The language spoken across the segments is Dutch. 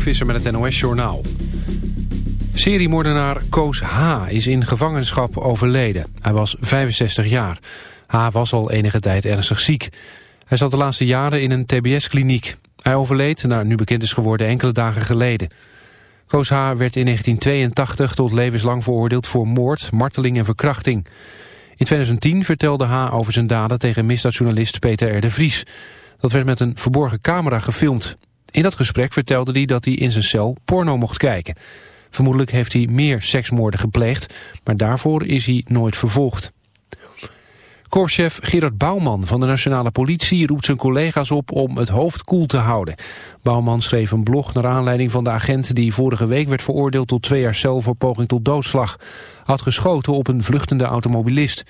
Visser met het NOS-journaal. Seriemoordenaar Koos H. is in gevangenschap overleden. Hij was 65 jaar. H. was al enige tijd ernstig ziek. Hij zat de laatste jaren in een tbs-kliniek. Hij overleed, naar nu bekend is geworden, enkele dagen geleden. Koos H. werd in 1982 tot levenslang veroordeeld voor moord, marteling en verkrachting. In 2010 vertelde H. over zijn daden tegen misdaadjournalist Peter R. de Vries. Dat werd met een verborgen camera gefilmd. In dat gesprek vertelde hij dat hij in zijn cel porno mocht kijken. Vermoedelijk heeft hij meer seksmoorden gepleegd, maar daarvoor is hij nooit vervolgd. Korpschef Gerard Bouwman van de Nationale Politie roept zijn collega's op om het hoofd koel te houden. Bouwman schreef een blog naar aanleiding van de agent die vorige week werd veroordeeld tot twee jaar cel voor poging tot doodslag. Had geschoten op een vluchtende automobilist.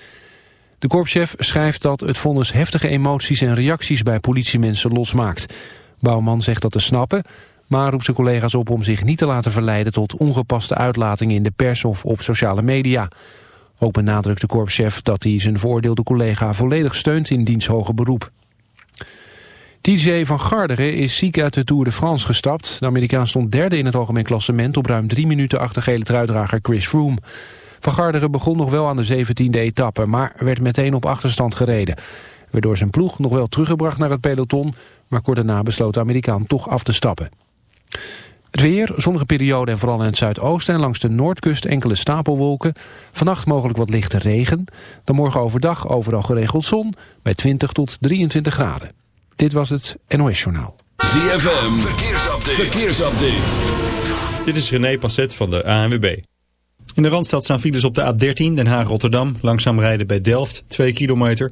De korpschef schrijft dat het vonnis heftige emoties en reacties bij politiemensen losmaakt. Bouwman zegt dat te snappen, maar roept zijn collega's op om zich niet te laten verleiden tot ongepaste uitlatingen in de pers of op sociale media. Ook benadrukt de korpschef dat hij zijn veroordeelde collega volledig steunt in diens hoge beroep. TJ van Garderen is ziek uit de Tour de France gestapt. De Amerikaan stond derde in het algemeen klassement op ruim drie minuten achter gele truidrager Chris Froome. Van Garderen begon nog wel aan de 17e etappe, maar werd meteen op achterstand gereden. Waardoor zijn ploeg nog wel teruggebracht naar het peloton, maar kort daarna besloot de Amerikaan toch af te stappen. Het weer, zonnige periode en vooral in het zuidoosten en langs de noordkust enkele stapelwolken. Vannacht mogelijk wat lichte regen. Dan morgen overdag overal geregeld zon bij 20 tot 23 graden. Dit was het NOS Journaal. ZFM, verkeersupdate. verkeersupdate. Dit is René Passet van de ANWB. In de Randstad staan files op de A13 Den Haag-Rotterdam. Langzaam rijden bij Delft, 2 kilometer.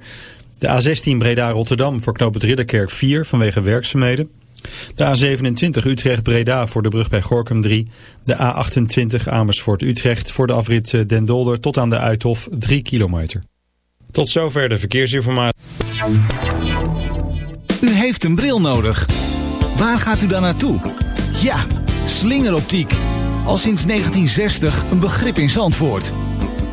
De A16 Breda-Rotterdam voor knoop het Ridderkerk 4 vanwege werkzaamheden. De A27 Utrecht-Breda voor de brug bij Gorkum 3. De A28 Amersfoort-Utrecht voor de afrit eh, Den Dolder tot aan de Uithof 3 kilometer. Tot zover de verkeersinformatie. U heeft een bril nodig. Waar gaat u dan naartoe? Ja, slingeroptiek. Al sinds 1960 een begrip in Zandvoort.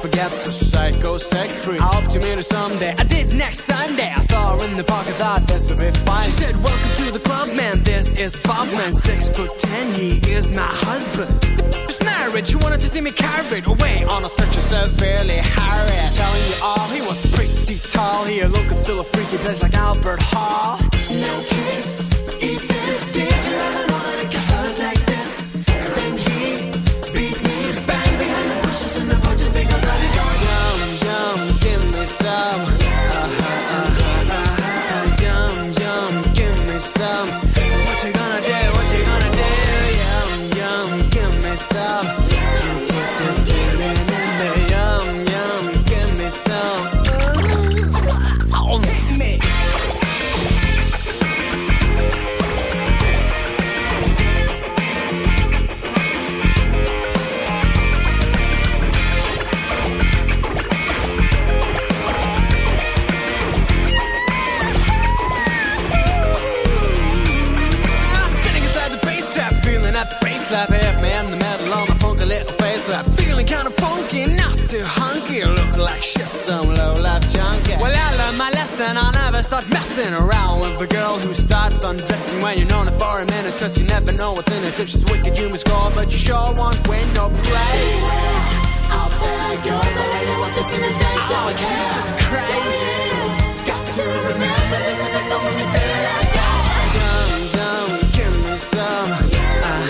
forget the psycho sex freak. I hope to meet her someday. I did next Sunday. I saw her in the park. I thought this would be fine. She said, "Welcome to the club, man. This is Bob, man. Six foot ten. He is my husband." This married. She wanted to see me carried away on a stretcher, severely harried. Telling you all, he was pretty tall. He looked and feel a freaky place like Albert Hall. No kiss, if there's ever." And I never start messing around with a girl who starts undressing when you're known it for a minute. Cause you never know what's in it. If she's wicked, you must call, but you sure won't win no praise. Out there, girls, I really want this in the day. Oh, Jesus. Christ. So got to remember this, and next time when you feel like that. Dumb, dumb, give me some. Yeah. Uh,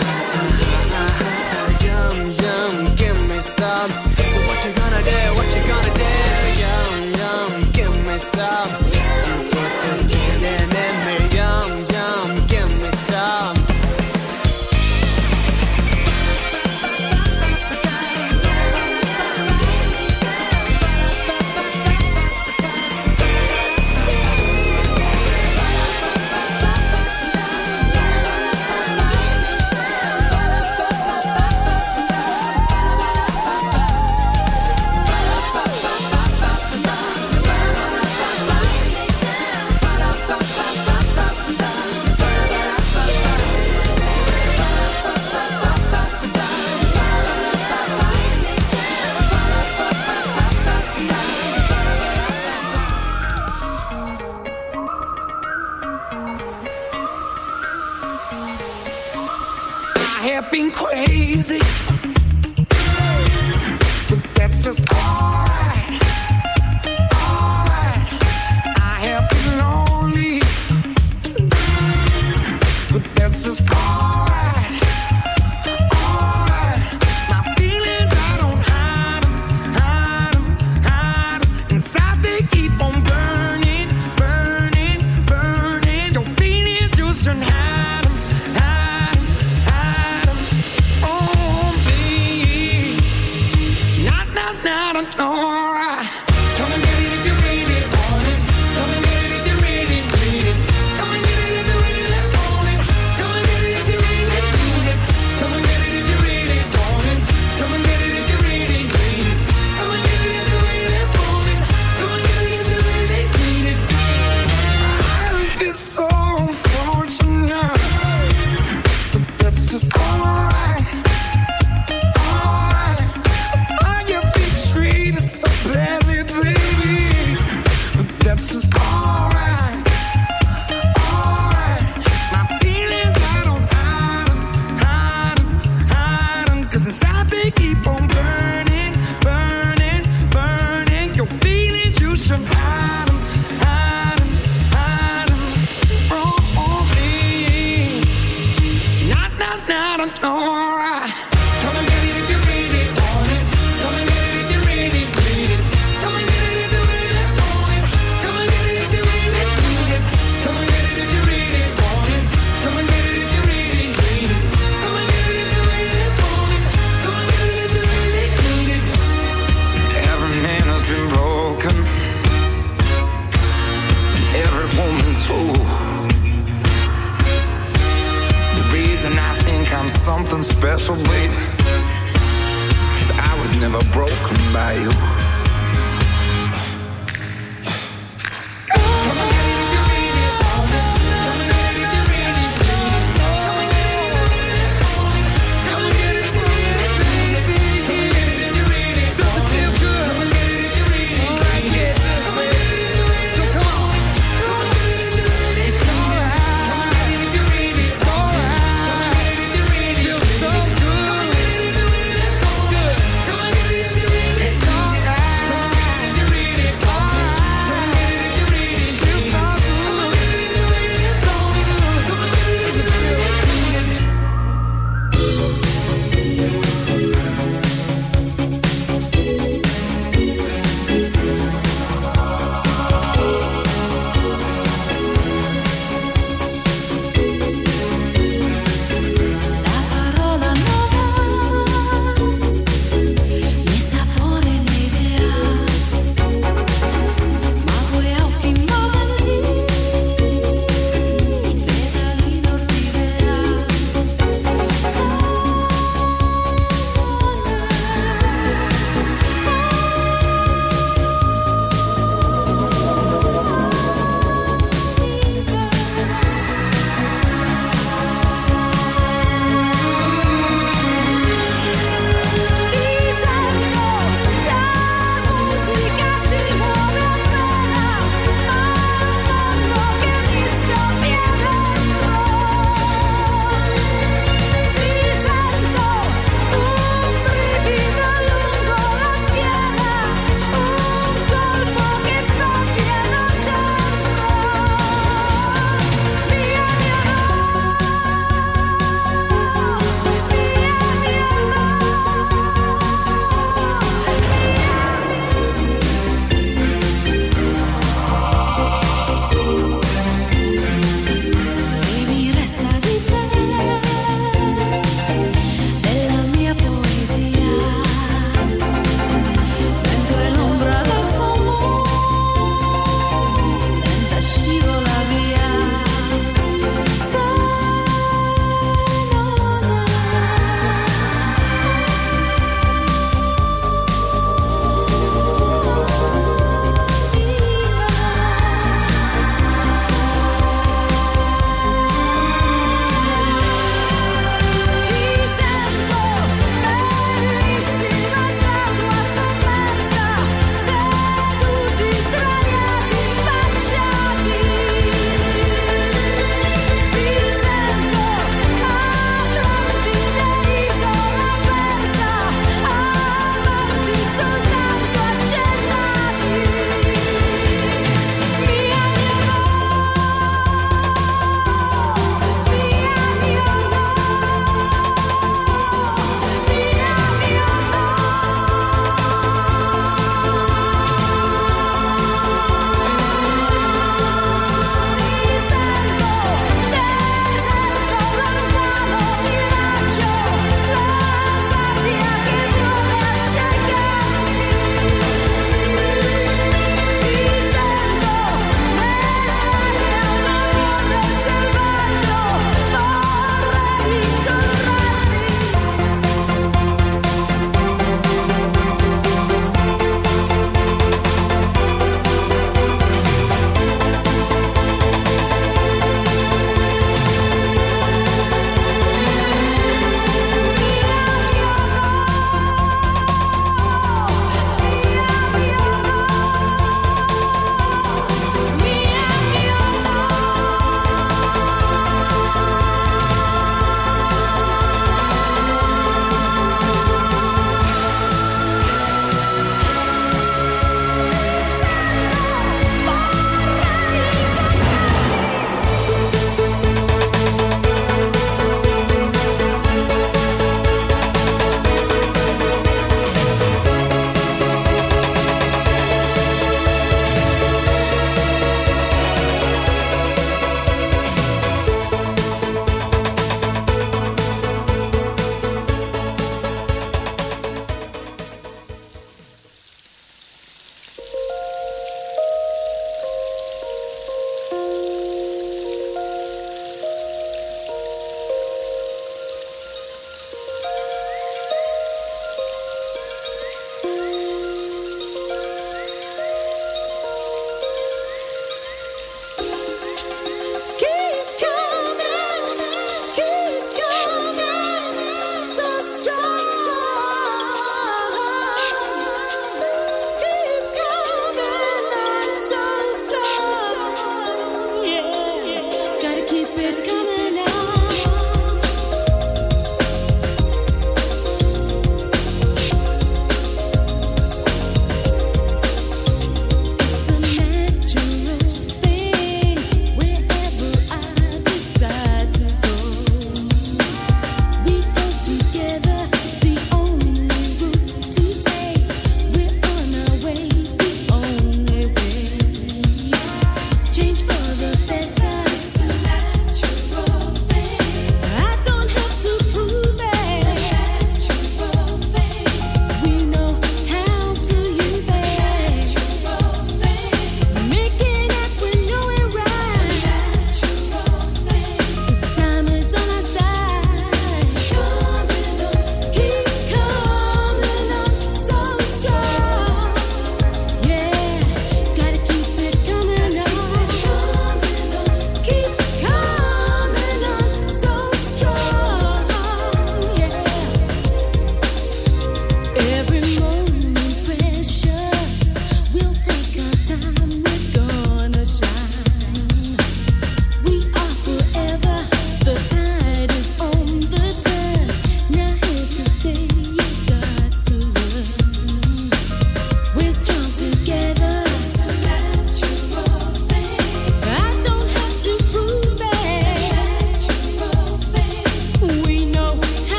some.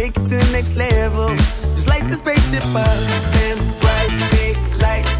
take it to the next level. Just light the spaceship, up and right, big like.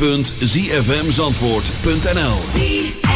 www.zfmzandvoort.nl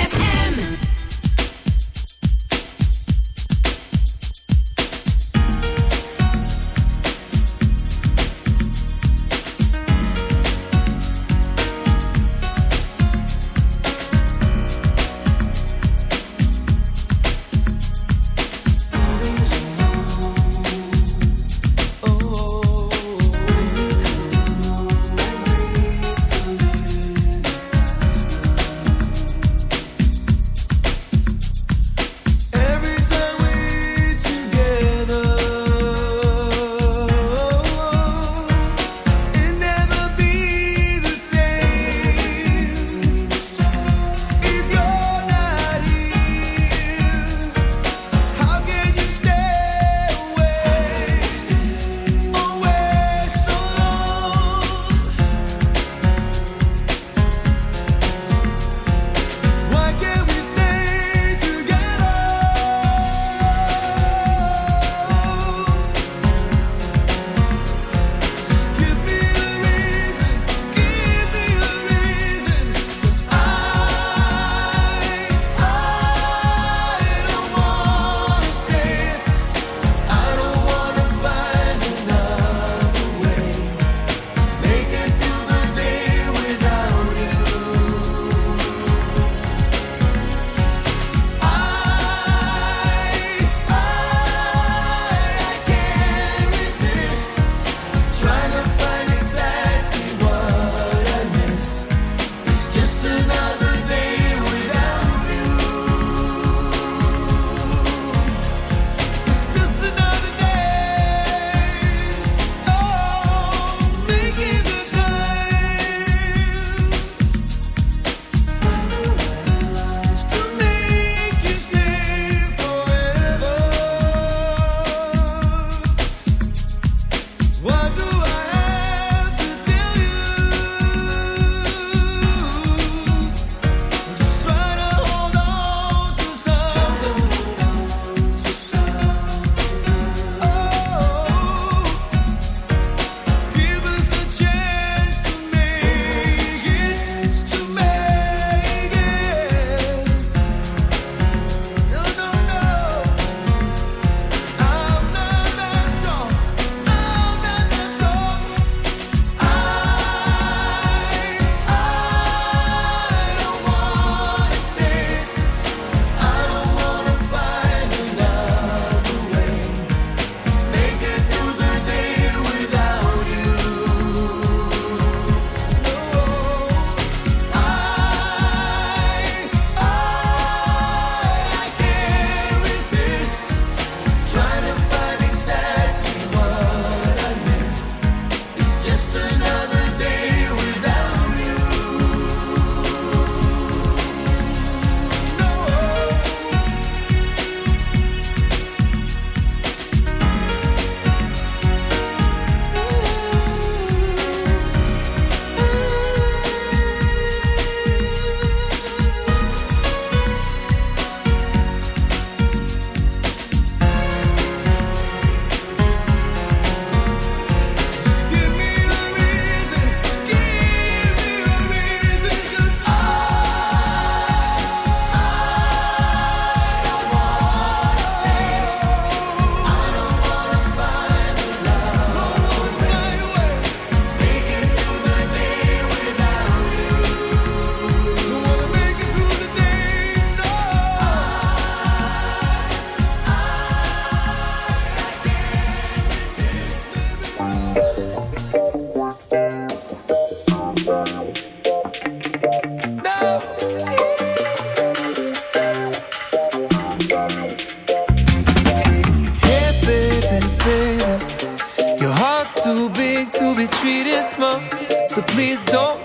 asthma, so please don't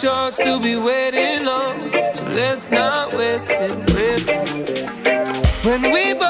short to be waiting on, so let's not waste it. Waste it. When we both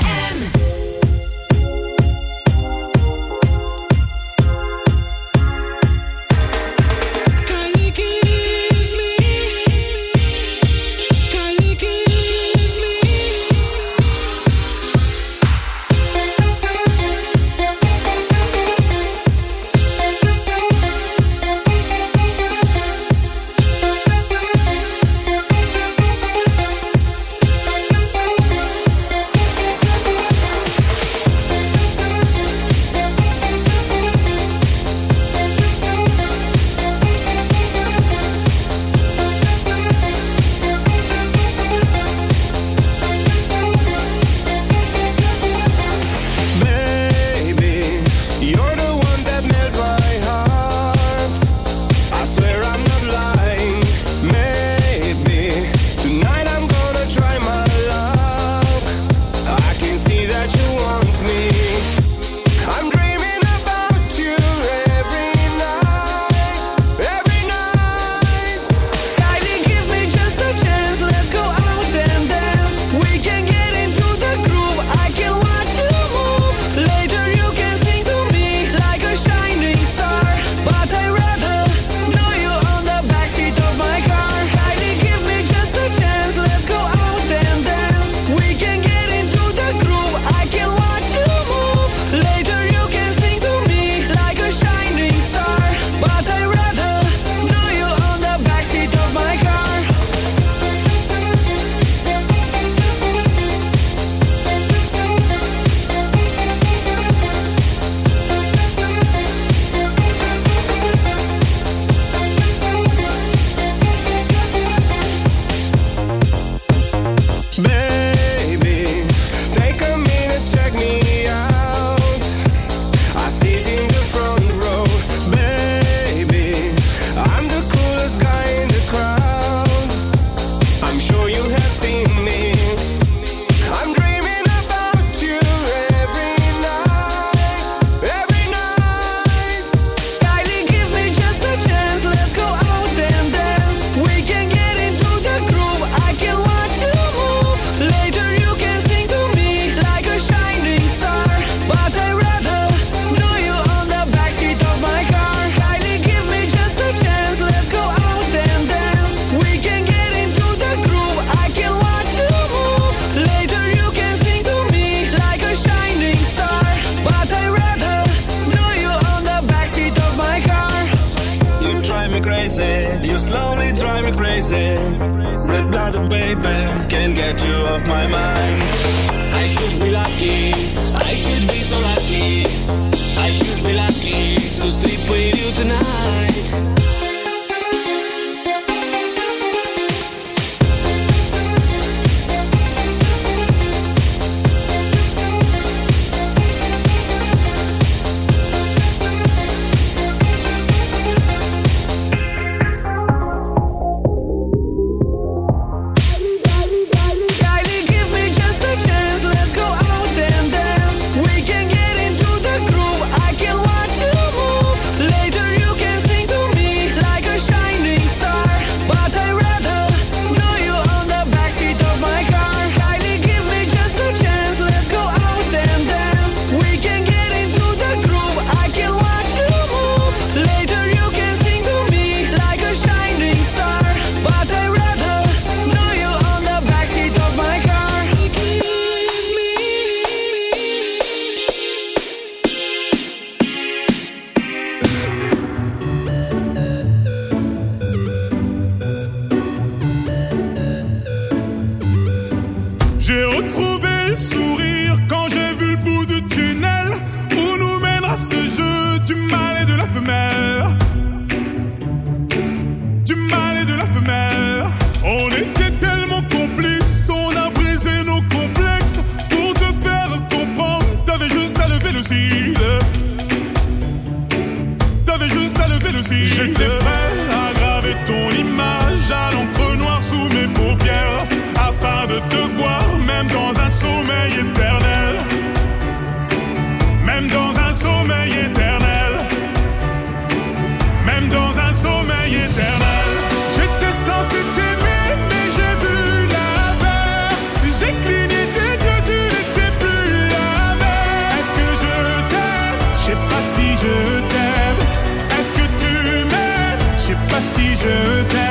tell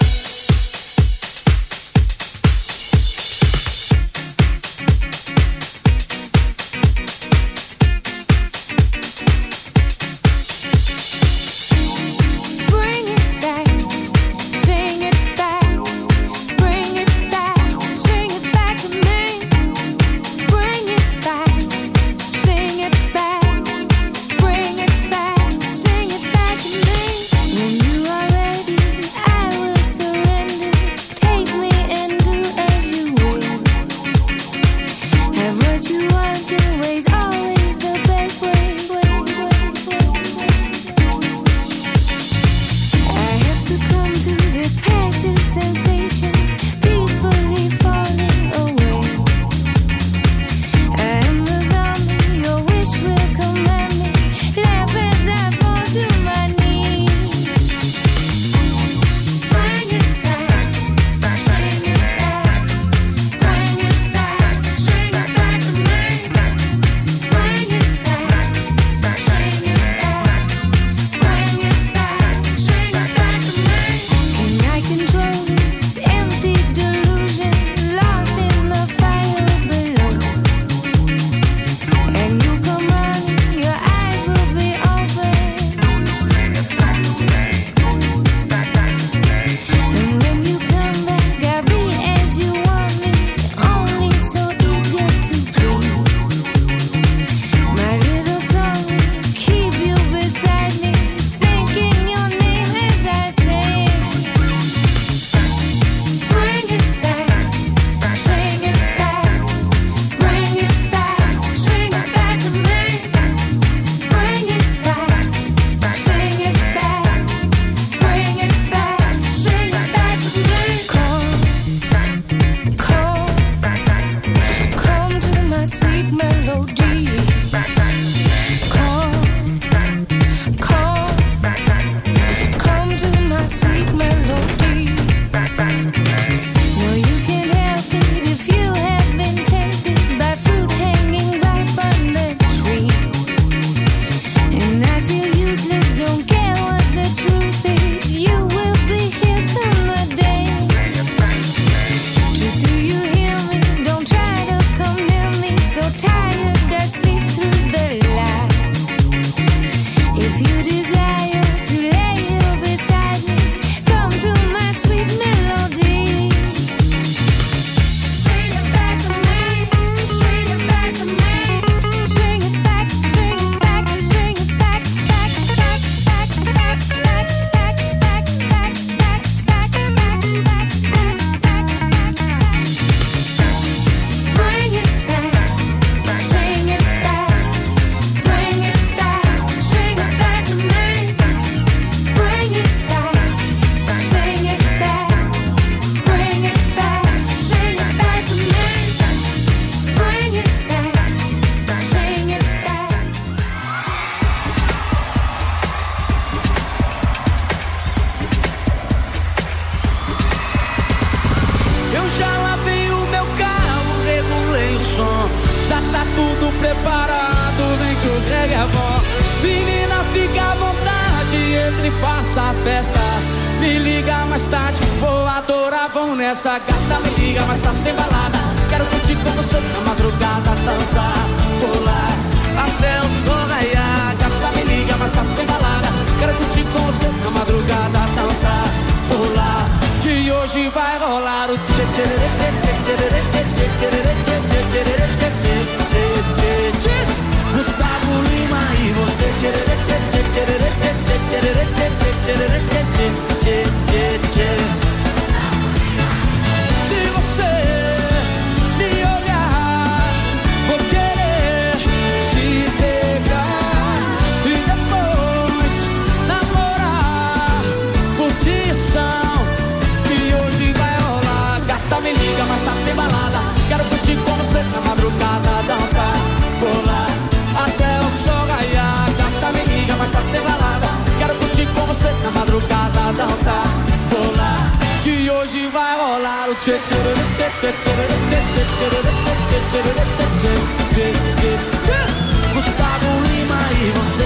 Gustavo Lima e você